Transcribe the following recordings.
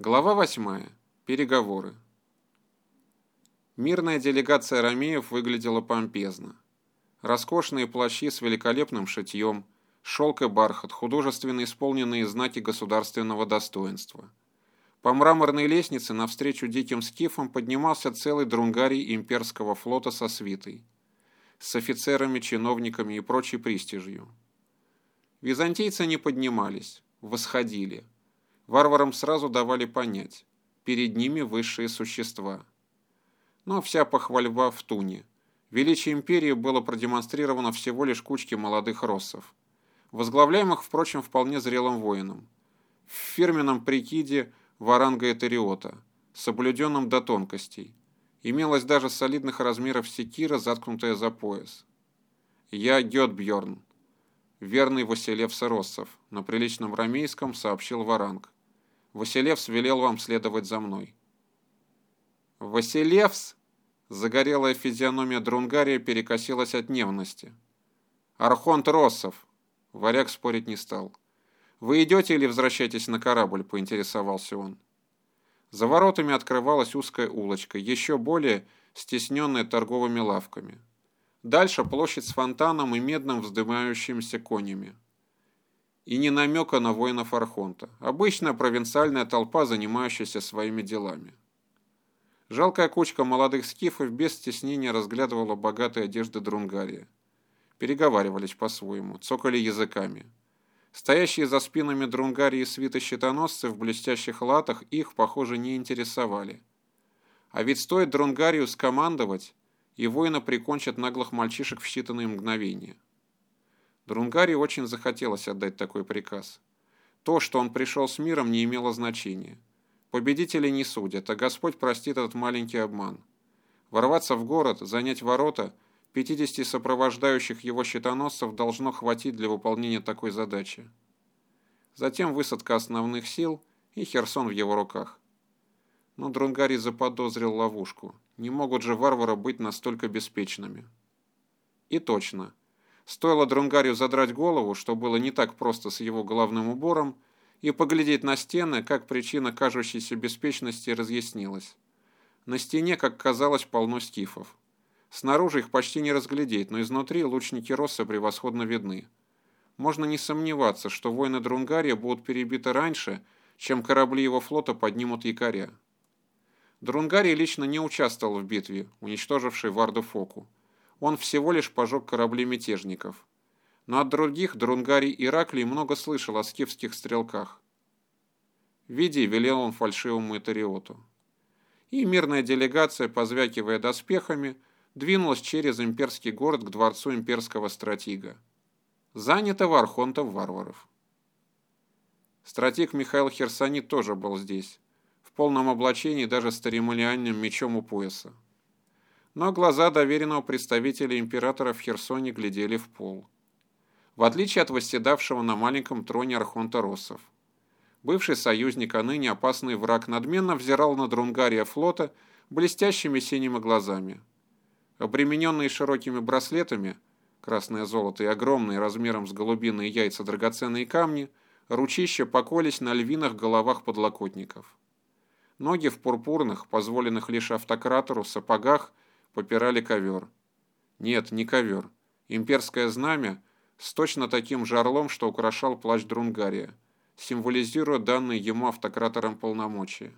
Глава 8. Переговоры. Мирная делегация ромеев выглядела помпезно. Роскошные плащи с великолепным шитьем, шелк и бархат, художественно исполненные знаки государственного достоинства. По мраморной лестнице навстречу диким скифам поднимался целый друнгарий имперского флота со свитой, с офицерами, чиновниками и прочей пристижью. Византийцы не поднимались, восходили – Варварам сразу давали понять, перед ними высшие существа. Но вся похвальба в туне. Величие империи было продемонстрировано всего лишь кучке молодых россов, возглавляемых, впрочем, вполне зрелым воином. В фирменном прикиде варанга Этериота, соблюденном до тонкостей. Имелась даже солидных размеров секира, заткнутая за пояс. «Я Гетбьерн», верный Василев Россов, на приличном рамейском сообщил Варанг. Василевс велел вам следовать за мной». «Василевс?» Загорелая физиономия Друнгария перекосилась от нервности. «Архонт Россов!» Варяг спорить не стал. «Вы идете или возвращаетесь на корабль?» – поинтересовался он. За воротами открывалась узкая улочка, еще более стесненная торговыми лавками. Дальше площадь с фонтаном и медным вздымающимися конями и ни намека на воинов Архонта. Обычная провинциальная толпа, занимающаяся своими делами. Жалкая кучка молодых скифов без стеснения разглядывала богатые одежды Друнгария. Переговаривались по-своему, цокали языками. Стоящие за спинами Друнгарии свиты щитоносцы в блестящих латах их, похоже, не интересовали. А ведь стоит Друнгарию скомандовать, и воина прикончат наглых мальчишек в считанные мгновения. Друнгари очень захотелось отдать такой приказ. То, что он пришел с миром, не имело значения. Победители не судят, а Господь простит этот маленький обман. Ворваться в город, занять ворота, 50 сопровождающих его щитоносцев должно хватить для выполнения такой задачи. Затем высадка основных сил и Херсон в его руках. Но Друнгари заподозрил ловушку. Не могут же варвары быть настолько беспечными. И точно. Стоило Друнгарию задрать голову, что было не так просто с его головным убором, и поглядеть на стены, как причина кажущейся беспечности разъяснилась. На стене, как казалось, полно скифов. Снаружи их почти не разглядеть, но изнутри лучники Росса превосходно видны. Можно не сомневаться, что воины Друнгария будут перебиты раньше, чем корабли его флота поднимут якоря. Друнгарий лично не участвовал в битве, уничтожившей Варду Фоку он всего лишь пожег корабли мятежников. Но от других Друнгарий Ираклий много слышал о скифских стрелках. Види велел он фальшивому Этериоту. И мирная делегация, позвякивая доспехами, двинулась через имперский город к дворцу имперского стратега, занятого архонтов варваров. Стратег Михаил Херсонит тоже был здесь, в полном облачении даже с церемониальным мечом у пояса но глаза доверенного представителя императора в Херсоне глядели в пол. В отличие от восседавшего на маленьком троне Архонта Россов. Бывший союзник, а ныне опасный враг надменно взирал на Друнгария флота блестящими синими глазами. Обремененные широкими браслетами, красное золото и огромные размером с голубиные яйца драгоценные камни, ручища поколись на львиных головах подлокотников. Ноги в пурпурных, позволенных лишь автократору, сапогах – попирали ковер. Нет, не ковер. Имперское знамя с точно таким же орлом, что украшал плащ Друнгария, символизируя данные ему автократором полномочия.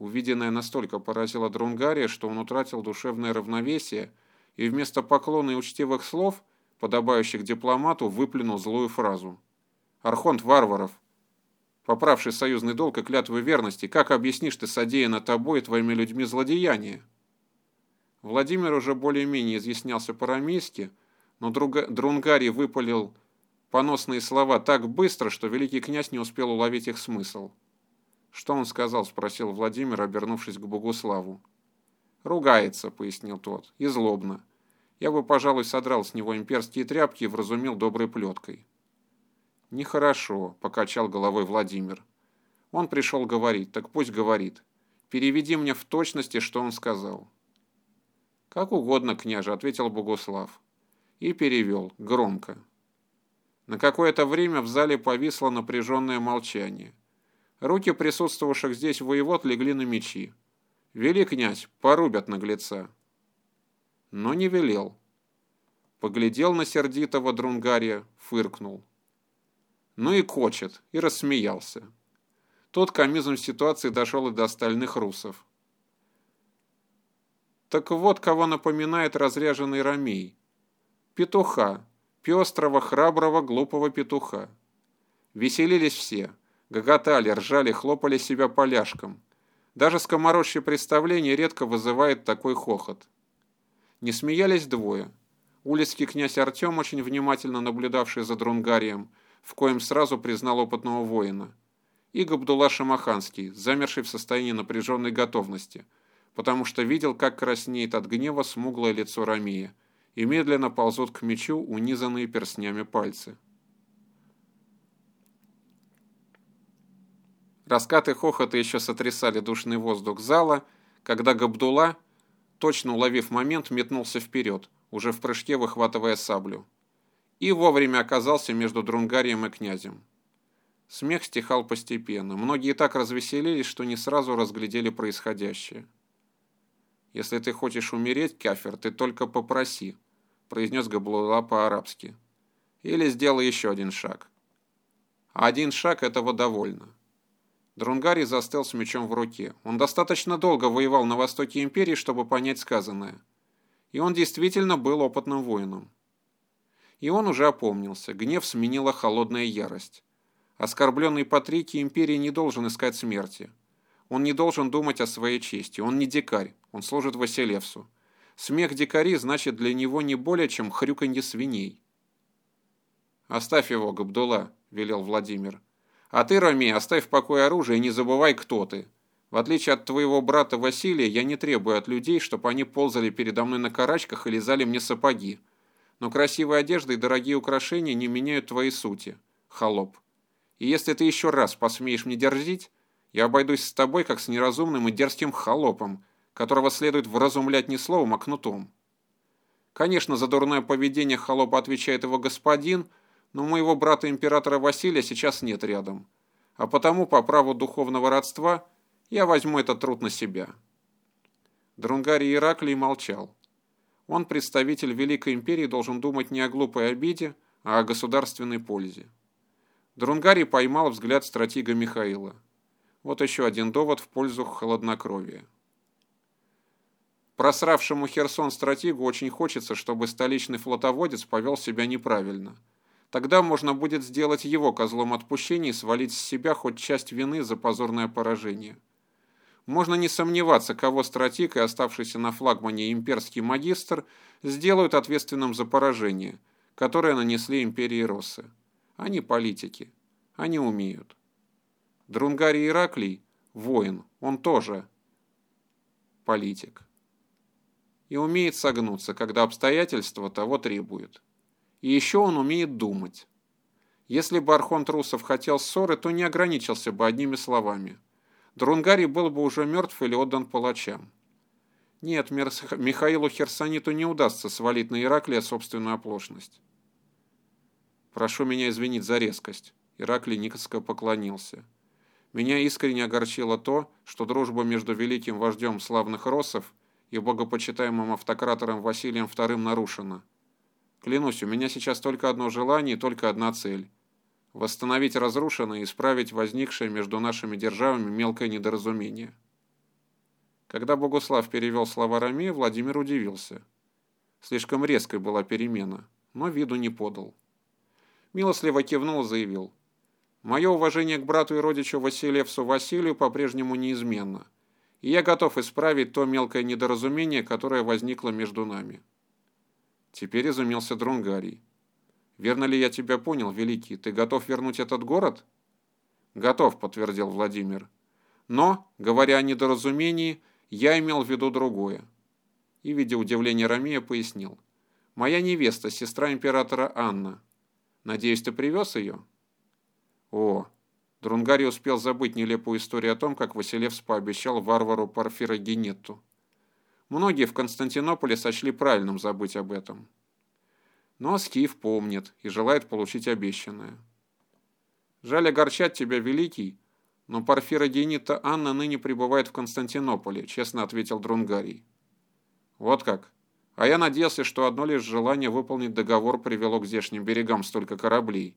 Увиденное настолько поразило Друнгария, что он утратил душевное равновесие и вместо поклона и учтивых слов, подобающих дипломату, выплюнул злую фразу. «Архонт варваров, поправший союзный долг и клятвы верности, как объяснишь ты содеянно тобой и твоими людьми злодеяние?» Владимир уже более-менее изъяснялся по-рамейски, но друга, Друнгарий выпалил поносные слова так быстро, что великий князь не успел уловить их смысл. «Что он сказал?» – спросил Владимир, обернувшись к Богуславу. «Ругается», – пояснил тот, – «и злобно. Я бы, пожалуй, содрал с него имперские тряпки и вразумил доброй плеткой». «Нехорошо», – покачал головой Владимир. «Он пришел говорить, так пусть говорит. Переведи мне в точности, что он сказал». «Как угодно, княже», — ответил Богуслав. И перевел, громко. На какое-то время в зале повисло напряженное молчание. Руки присутствовавших здесь воевод легли на мечи. Вели, князь, порубят наглеца. Но не велел. Поглядел на сердитого Друнгария, фыркнул. Ну и кочет, и рассмеялся. Тот комизм ситуации дошел и до остальных русов. Так вот, кого напоминает разряженный ромей. Петуха, пестрого, храброго, глупого петуха. Веселились все, гоготали, ржали, хлопали себя поляшком. Даже скоморожье представление редко вызывает такой хохот. Не смеялись двое – Улицкий князь Артем, очень внимательно наблюдавший за Друнгарием, в коем сразу признал опытного воина. И Габдулла Шамаханский, замерший в состоянии напряженной готовности, потому что видел, как краснеет от гнева смуглое лицо Рамия, и медленно ползут к мечу унизанные перстнями пальцы. Раскаты хохота еще сотрясали душный воздух зала, когда Габдулла, точно уловив момент, метнулся вперед – уже в прыжке выхватывая саблю. И вовремя оказался между Друнгарием и князем. Смех стихал постепенно. Многие так развеселились, что не сразу разглядели происходящее. «Если ты хочешь умереть, Кафер, ты только попроси», – произнес Габлула по-арабски. «Или сделай еще один шаг». Один шаг этого довольно. Друнгарий застыл с мечом в руке. Он достаточно долго воевал на востоке империи, чтобы понять сказанное – и он действительно был опытным воином. И он уже опомнился, гнев сменила холодная ярость. Оскорбленный Патрикий империи не должен искать смерти. Он не должен думать о своей чести, он не дикарь, он служит Василевсу. Смех дикари значит для него не более, чем хрюканье свиней. «Оставь его, Габдула», — велел Владимир. «А ты, Ромей, оставь в покое оружие и не забывай, кто ты. В отличие от твоего брата Василия, я не требую от людей, чтобы они ползали передо мной на карачках и лизали мне сапоги. Но красивая одежда и дорогие украшения не меняют твоей сути, холоп. И если ты еще раз посмеешь мне дерзить, я обойдусь с тобой, как с неразумным и дерзким холопом, которого следует вразумлять не словом, а кнутом. Конечно, за дурное поведение холопа отвечает его господин, но моего брата-императора Василия сейчас нет рядом. А потому, по праву духовного родства, я возьму этот труд на себя». Друнгарий Ираклий молчал. Он, представитель Великой Империи, должен думать не о глупой обиде, а о государственной пользе. Друнгарий поймал взгляд стратега Михаила. Вот еще один довод в пользу холоднокровия. Просравшему Херсон стратегу очень хочется, чтобы столичный флотоводец повел себя неправильно. Тогда можно будет сделать его козлом отпущения и свалить с себя хоть часть вины за позорное поражение. Можно не сомневаться, кого стратик и оставшийся на флагмане имперский магистр сделают ответственным за поражение, которое нанесли империи Россы. Они политики. Они умеют. Друнгарий Ираклий – воин, он тоже политик. И умеет согнуться, когда обстоятельства того требуют. И еще он умеет думать. Если бы Архонт Русов хотел ссоры, то не ограничился бы одними словами – Друнгарий был бы уже мертв или отдан палачам. Нет, Михаилу Херсониту не удастся свалить на Ираклия собственную оплошность. «Прошу меня извинить за резкость», – Ираклий низко поклонился. «Меня искренне огорчило то, что дружба между великим вождем славных россов и богопочитаемым автократором Василием II нарушена. Клянусь, у меня сейчас только одно желание и только одна цель – восстановить разрушенное и исправить возникшее между нашими державами мелкое недоразумение. Когда Богуслав перевел слова Ромея, Владимир удивился. Слишком резкой была перемена, но виду не подал. Милостливо кивнул и заявил. «Мое уважение к брату и родичу Василевсу Василию по-прежнему неизменно, и я готов исправить то мелкое недоразумение, которое возникло между нами». Теперь изумился Друнгарий. Верно ли я тебя понял, Великий? Ты готов вернуть этот город? Готов, подтвердил Владимир. Но, говоря о недоразумении, я имел в виду другое. И, видя удивление Ромея, пояснил. Моя невеста, сестра императора Анна. Надеюсь, ты привез ее? О, Друнгарий успел забыть нелепую историю о том, как Василевс пообещал варвару Парфирогенетту. Многие в Константинополе сочли правильным забыть об этом. Но Скиф помнит и желает получить обещанное. Жаль огорчать тебя, Великий, Но Порфирогенита Анна ныне пребывает в Константинополе, честно ответил Друнгарий. Вот как? А я надеялся, что одно лишь желание выполнить договор привело к здешним берегам столько кораблей.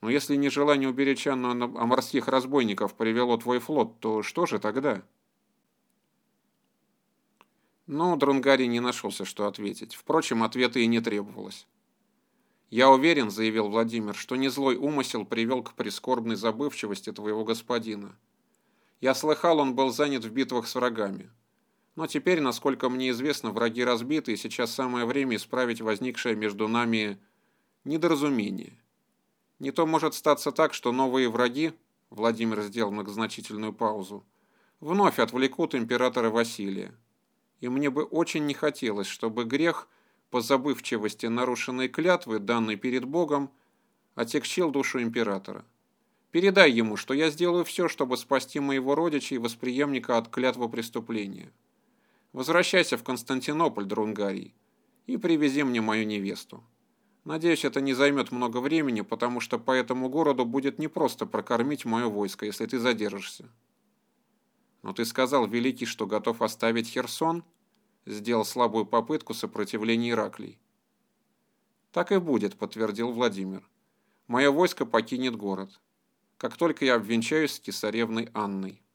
Но если не желание уберечь Анну а морских разбойников привело твой флот, то что же тогда? Ну, Друнгарий не нашелся, что ответить. Впрочем, ответа и не требовалось. «Я уверен», — заявил Владимир, — «что не злой умысел привел к прискорбной забывчивости твоего господина. Я слыхал, он был занят в битвах с врагами. Но теперь, насколько мне известно, враги разбиты, и сейчас самое время исправить возникшее между нами недоразумение. Не то может статься так, что новые враги, Владимир сделал многозначительную паузу, вновь отвлекут императора Василия и мне бы очень не хотелось, чтобы грех по забывчивости нарушенной клятвы, данной перед Богом, отягчил душу императора. Передай ему, что я сделаю все, чтобы спасти моего родича и восприемника от клятвы преступления. Возвращайся в Константинополь, Друнгарий, и привези мне мою невесту. Надеюсь, это не займет много времени, потому что по этому городу будет непросто прокормить мое войско, если ты задержишься. «Но ты сказал, Великий, что готов оставить Херсон?» Сделал слабую попытку сопротивления Ираклий. «Так и будет», — подтвердил Владимир. «Мое войско покинет город, как только я обвенчаюсь с кесаревной Анной».